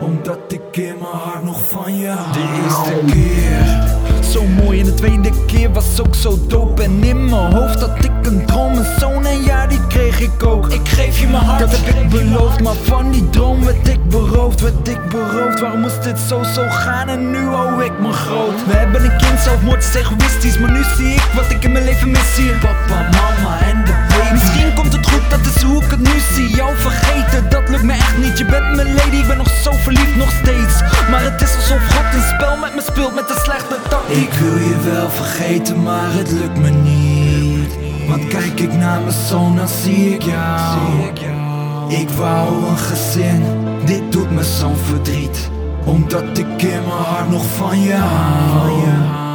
Omdat ik in mijn hart nog van je De eerste keer, zo mooi tweede keer was ook zo dope. En in mijn hoofd had ik een droom, een zoon en ja die kreeg ik ook. Ik geef je mijn hart, dat heb ik beloofd Maar van die droom werd ik beroofd, werd ik beroofd. Waarom moest dit zo zo gaan? En nu hou ik me groot. We hebben een kind, zelfmoord is egoïstisch. Maar nu zie ik wat ik in mijn leven mis hier. Papa, mama en de baby. Misschien komt het goed, dat is hoe ik het nu zie. Jou vergeten, dat lukt me echt niet. Je bent mijn lady, ik ben nog zo verliefd nog steeds Ik wil je wel vergeten, maar het lukt me niet. Want kijk ik naar mijn zoon, dan zie ik jou. Ik wou een gezin, dit doet me zo'n verdriet. Omdat ik in mijn hart nog van je hou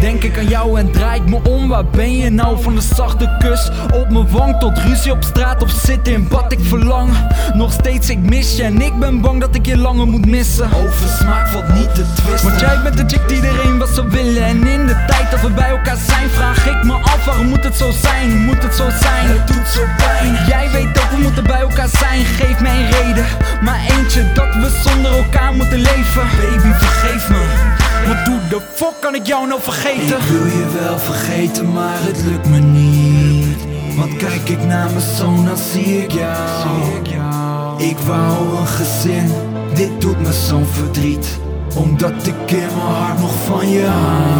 Denk ik aan jou en draai ik me om. Waar ben je nou van de zachte kus? Op mijn wang tot ruzie op straat of zitten in bad. Ik verlang nog steeds ik mis je. En ik ben bang dat ik je langer moet missen. Over smaak valt niet te twisten. Want jij bent de chick die iedereen wat zou willen. En in de tijd dat we bij elkaar zijn Vraag ik me af waarom moet het zo zijn? Moet het zo zijn? Het doet zo ik nou vergeten? Wil je wel vergeten, maar het lukt me niet. Want kijk ik naar mijn zoon, dan zie ik jou. Ik wou een gezin, dit doet me zo'n verdriet. Omdat ik in mijn hart nog van je hou